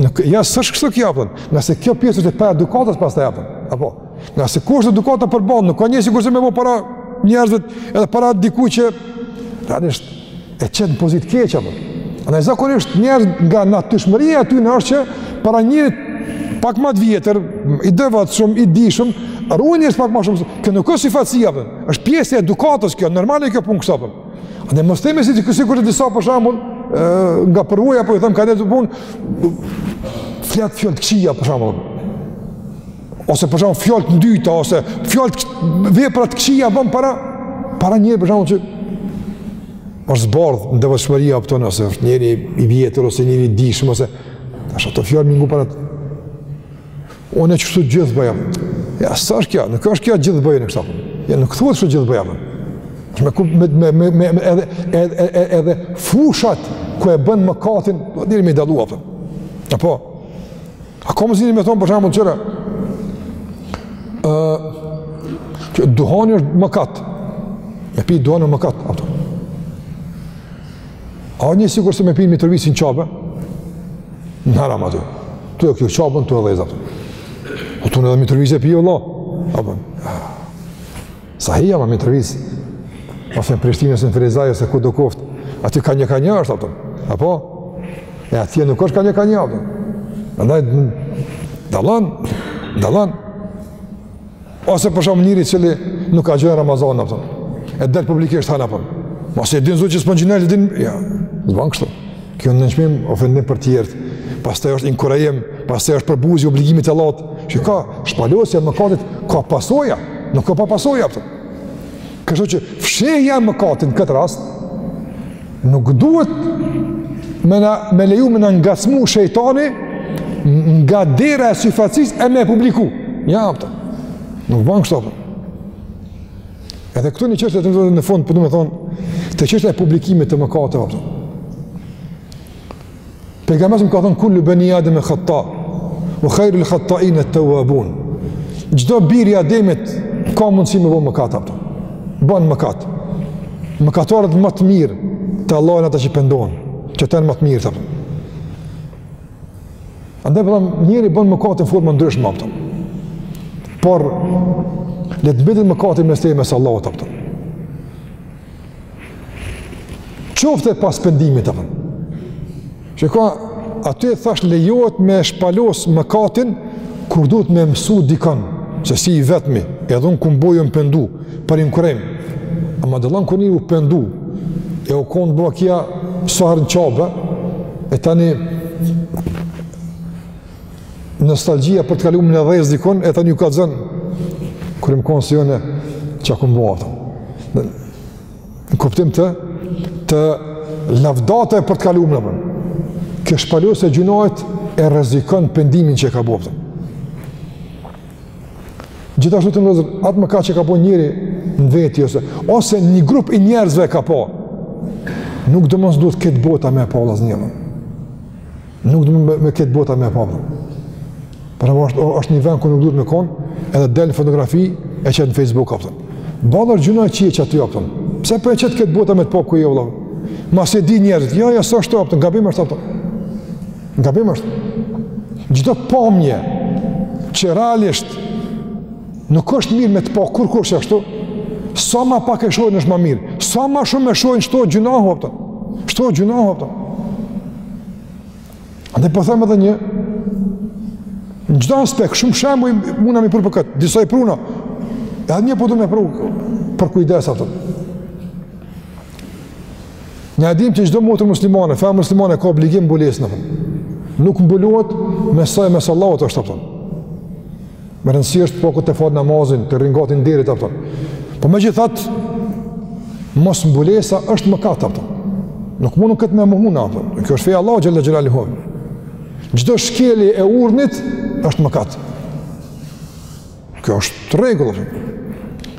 Nuk ja s'është kështu kjo, a kupton. Ngase kjo pjesë është e paedukatës pastaj, a kupton. Apo, ngase kur është edukata përballë, nuk ka një sikurse me bo para njerëzve edhe para dikujt që realisht e qet n'pozitë keq, apo. Andaj zakonisht njerëzit nga natyrshmëria e tyne është që para njërit pak ma të vjetër, i devotshëm, i dijshëm, ruhen njerëzit pak ma shumë, kjo nuk është syfaqësi, është pjesë e edukatës kjo, normale kjo punë kështu, Andaj mos themi se ky sikur te disa për shembull nga përvoja po i them kanë të punë flet fjalë të këqija për shembull. Ose për shembull fjalë të ndyta ose fjalë vepra të këqija bën para para një për shembull që është zbardh në devotshmëri a kupton ose është njeri i vjetër ose njeri i dijshëm ose tash ato fjalë me i ngu Unë qështu gjithë bëj. Ja, s'është kjo, nuk është kjo gjithë bëjnë kështu. Ja, nuk thuhet kështu gjithë bëj. Me, me, me, me, me, me edhe, edhe, edhe, edhe fushat ku e bën mëkatin, do të me i dallu, a kupton. A po? A komë zini me thonë, për shembull qëra, uh, që duhani është mëkat, me pi duhan mëkat, A një sikurse me pi n'Mitrovicë si n'Qabe? Në haram aty. Tu e kqyr Qaben, tu e dhez aty. O tu e dhez n'Mitrovicë e pi, vëlla. A po. Sa hija n'Mitrovicë. Ose në Prishtinë ose në Ferizaj, ose kudo koftë. Aty ka një ka një është aty. A po? E atje nuk është ka një ka një aty. Andaj, dallon, dallon. Ose për shembull njeri i cili nuk agjëron Ramazan, a kupton. E del publikisht han, a po. Masi e din Zoti që s'po agjëroj e din, ja, s'ban kështu. Kjo nënçmim ofendim për tjerët, pastaj është inkurajim, pastaj është përbuzje e obligimit të Allahut, që ka shpalosja e mëkatit, ka pasoja, nuk ka pa pasoja, a kupton. Kështu që fshehja e mëkatit në këtë rast, Nuk duhet me, na, me leju me na ngacmu shejtani nga dera e syfaqësisë e me e publiku. Ja, a kupton. Nuk ban kështu, a kupton. Edhe këtu një çështje tetë në fund, por po du me thonë, te çështja e publikimit të mëkateve, a kupton. Pejgamberi alejhi selam ka thënë kullu bani Adam khata. Wa khairul khatain at-tawabun. Çdo bir i Ademit ka mundësi me bo mëkat apo. Bën mëkat. Mëkatorët më të mirë te Allahu ata që pendohen, këta janë më të mirë apo. Andaj po njëri bën mëkat në formë ndryshme apo. Por le të mbetet mëkati mes teje mes Allahut apo. Qoftë pas pendimit, apëton. Që ka, aty e thashë lejohet me shpalos mëkatin, kur duhet me mësu dikon, se s'je i vetmi, edhe unë kum bo, jum pendu, për inkurajim. Ama dallon kur njëri u pendu, e u kon bëha kja sa herë në Qabe, e tani Nostalgjia për të kalumen e dhez dikon, e tani ju kallzon, kur jum kon si ju une, çka kum bo apëton. Në, në kuptim të, të lavdatës për të kalumen e vet. Kjo shpalosje e gjynahit e rrezikon pendimin që e ka bo. Gjithashtu vëllezër, atë mëkat që ka bo njëri në veti, ose, ose një grup i njerëzve ka po, nuk domos duhet kejt bota me pa vllazën. Nuk duhet me, me kejt bota me pa. Pra është, është një vend ku nuk duhet me kon, edhe del në fotografi e qet në Facebook, apëton. Boll është gjynah që je aty, apëton. Pse po e qet kejt bota me të pa ku je vëlla? Ma s'e dinë njerëzit, jo, jo, s'është, apëton, gabim është, apëton. Gabim është. Çdo pamje që realisht Nuk është mirë me të pa kurkush ashtu, sa ma pak e shohin është ma mirë, sa ma shumë e shohin shtohet gjynahu apëton, shtohet gjynahu apëton. Dhe po them edhe një, në çdo aspekt, shumë shembuj muna me i pru për këtë, disa i pruna, edhe një po du me pru për kujdes apëton. Ne e dimë që çdo motër muslimane, femër muslimane ka obligim mbulesën apëton, nuk mbulohet mes saj mes Allahut është apëton. Me rëndësi është po këtë të falë namazin, të rrin ngat nderit, apëton. Po megjithatë, mosmbulesa është mëkat, apëton. Nuk mundum këtë me mohu na, apëton. Se kjo është feja e Allahut, xhel-le xhelaluhu. Çdo shkelje e urdhnit është mëkat. Kjo është rregull, apëton.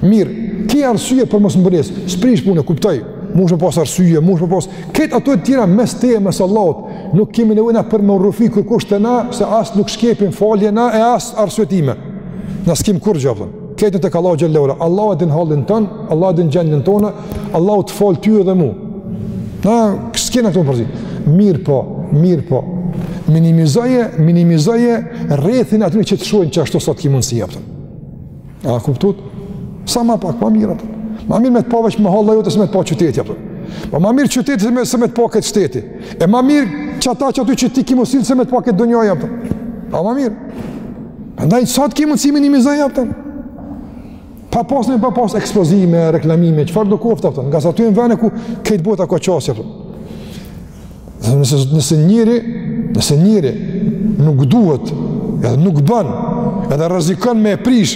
Mirë, ke arsye për mosmbulesë, s'prish punë, kuptoj. Munesh me pas arsye, munesh me pas. Kejt ato të tjerat mes teje mes Allahut, nuk kemi nevojë na për me u rrëfy kurkush te na, se as nuk shkepim falje na e as arsyetime. Na s'kim kurgjo. Kejt janë tek Allahu xhel-le ue ala. Allahu e din hallin ton, Allahu e din gjendjen tonë, Allahu të fal ty edhe mua. Na s'kim çka u përzi. Mirëpo, mirëpo. Minimizoje, minimizoje rrethin e atyne që të shohin qashtu sa t'ki mundsi apëton. A kuptut? Sa ma pak, ma mirë, apton. Ma mirë me të pa veç mëhalla jote se me të pa qyteti, apton. Po ma mirë qyteti se me, se me të pa krejt shteti. E ma mirë qata qaty që ti ki musilë se me të pa krejt dynjaja, apton. A ma mirë. Prandaj, sa të ki mundësi minimizoj, apton. Pa pas në pa pas ekspozime, reklamime, çfarëdo koftë, apton. Nga sa ty në vene ku krejt bota ka qasje, apton. Dhe nëse, nëse njeri, nëse njeri nuk duhet, edhe nuk ban, edhe rrezikon me e prish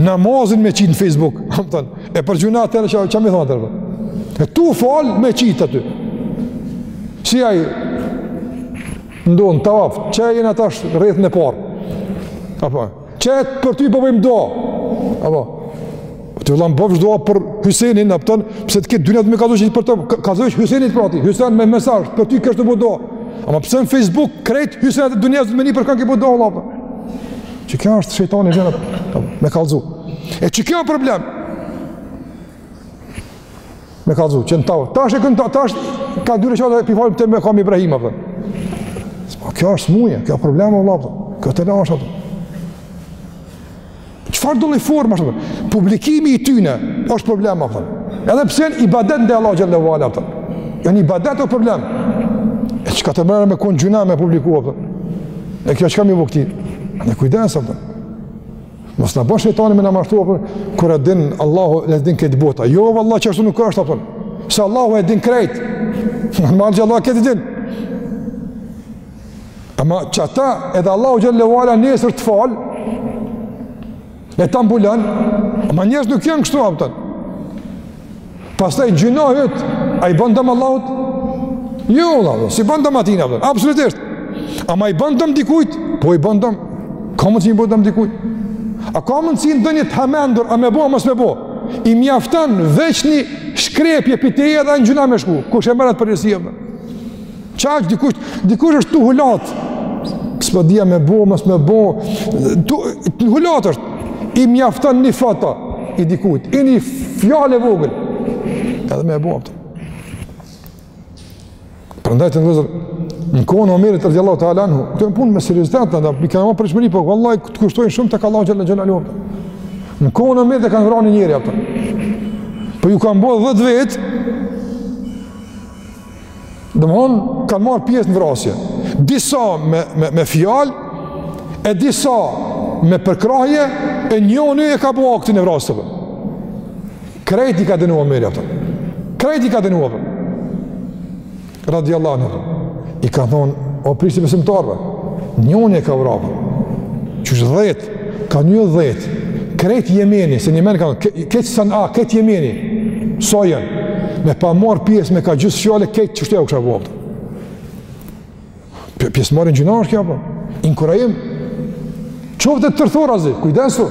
namazin me qitë në Facebook, apton, e për gjynah atëherë çka, çka m'i thonë atëherë, e tu falë me qitë aty. Si ai n'do tavaf, qe jena tash rrethin e parë, apo, Qe për ty po bëjmë dua. Apo, o vëlla m'bëfsh dua për Hysenin, apton, pse krejt dynjasë me kallzu për të, kallzoj Hysenit privat, Hysen me mesazh, për ty kesh tu bo dua. Ama pse në Facebook krejt Hysenat e dynjasë me ni për kanë ke bo dua, vallah, Që kjo është shejtani i gjenët, me kallzu. E që kjo problem? Me kallzu, qe në tavaf. Tash e kënda, tash ka dy reqate po i falim te mekam Ibrahim, apton. Po, kjo është muje, kjo probleme vallah, kjo të lasha, apton. Çfarëdo lloj forme, publikimi i tyne është problem, apton. Edhe pse ibadet ndaj Allahut xhele ve ala, apton. Janë ibadet, o problem. E çka të mërë me konë gjynah me publiku, apton. E kjo çka m'i vokti? Ne kujdes, apton. Mos na bon shejtani me na mashtru, po kur e din Allahu e din krejt bota. Jo vallah qashtu nuk është, apton. Se Allahu e din krejt. Normal që Allahu krejt i din. Ama qata edhe Allahu xhele ve ala nesër ta falë, e ta mbulon, ama njerëzit nuk janë kështu apton. Pastaj gjynahi yt, a i bën dëm Allahut? Jo, vallah, s'i bën dëm atina, apton. Absolutisht. Ama i bën dëm dikujt? Po i bën dëm. Ka mundësi i bën dëm dikujt? A ka mundësi ndonjë të hamendur, a me bo, a mos me bo? I mjafton veç një shkrepje prej teje edhe në gjynah me shku, kush e merr atë përgjegjësi, apton. Qa është dikush, dikush është tu u luhat, kësë po dhja me bo, mos me bo, tu u luhat është, i mjafton një foto e dikujt, një fjalë e vogël, edhe me bo, apton. Prandaj vëllezër, në kohën e Omerit radijallahu teala anhu, këto punë me seriozitet, në da, i ka në ma përshmëri, po vallahi, këtë kushtojnë shumë tek Allahu xhele xhelaluhu, në kohën e Omerit e kanë vra një njeri, apton. Po ju kanë bo dhetë vetë, Domethanë, kanë marrë pjesë në vrasje. Disa me, me, me fjalë, e disa me përkrahje, e njoni e ka bo aktin e vrasjes. Krejt i ka dënu Omeri, apton. Krejt i ka dënu Omeri radijallahu anhu, apton. I kanë thonë, o prijësi i besimtarëve, njoni e ka vra, po qysh dhetë, Ka një dhejtë, krejt jemeni, se një menë ka në, këtë sën a, krejt jemeni, so jenë, me pa marrë pjesë, me ka gjysë fjale, këtë qështu e u kësha bua, pëtë. Pë, pjesëmarrje në gjynah është kjo, apo, inkurajim, qoftë tërthorazi, kujdesu,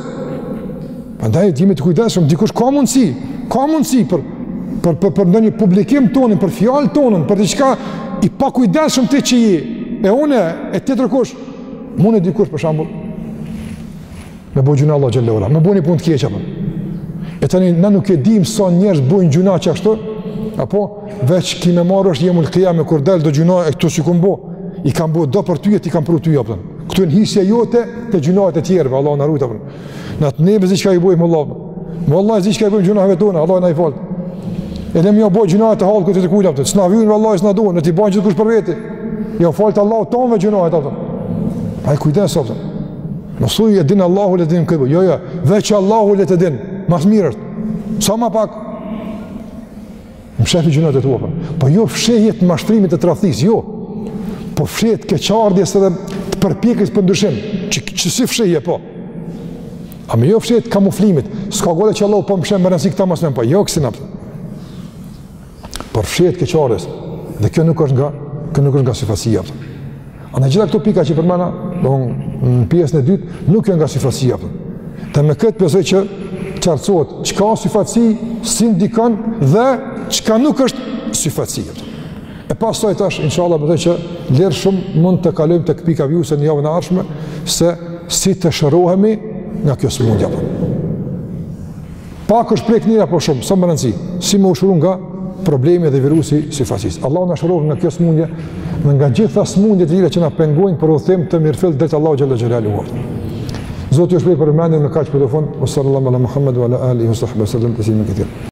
prandaj, jemi të kujdesshëm, dikush ka mundësi, ka mundësi për, për, për, për ndonjë publikim tonin, për fjalë tonën, për diçka i pakujdesshëm ti që je, e unë, e tjetërkush, Munet dikush për shembull, me bo gjynah Allah xhelle ve ala, me bo një punë të keqe, apo. e tani na nuk e dimë sa njerëz bojnë gjynah qashtu, apo veç ki me marrë vesh jevmul kijame kur del do gjynahe këto s'i kum bo, i kanë bo do për ty e t'i kanë pru ty, apo. këto në hise jote edhe gjynahet e tjerëve, Allah na rujtë, apo. Na të neve zi çka i bojmë vallah. Vallah zi çka i bojmë gjynahet tona, Allah na i faltë. E le më jo bojë gjynahet të hallkut të kujt apo. S'na vyjnë, vallahi s'na duhen, le t'i bajnë gjithkush për veti. Jau faltë Allahu të tonëve gjynahet apo. Po kujdes apo. Mos thuj e din Allahu le ta din këtë. Jo, jo, veç Allahu le ta din. Ma së miri është. Sa ma pak, Mshefi gjynahet e tua, po jo fshehje t'mashtrimit të tradhtisë, jo. Po fshehje t'keqardhjes edhe të përpjekjes për ndryshim, që, qësi fshehje po. Ama jo fshehje t'kamuflimit, s'ka gajle që Allah po më sheh me rëndësi këta mos me pa, jo kësi apo. Por fshehje t' keqardhjes, dhe kjo nuk është nga, kjo nuk është nga syfaqësia, apo. A në gjitha këto pika që përmenda, do në pjesën e dytë, nuk janë nga syfaqësia apo. Dhe me këtë besoj që qartësohet, çka syfaqësi, si ndikon dhe çka nuk është syfaqësi. E pastaj tash, inshallah, besoj që lirshëm mund të kalojmë tek pika vijuese në javën e ardhshme, se si të shërohemi nga kjo sëmundje apo. Pak është prekë mirëpo shumë, shumë me rëndësi, si me u shëru nga problemi dhe virusi i syfaqësisë. Allahu na shëroftë nga kjo smundje dhe nga gjitha smundje të tjera që na pengojnë për udhëtim të mirëfilltë drejt Allahut xhelle xhelaluhu. Zoti ju shpërbleftë për vëmendjen me kaq përfundoj, ve sallallahu ala Muhammed ve ala alihi, ve sahbihi, ve sellem teslimen kethira.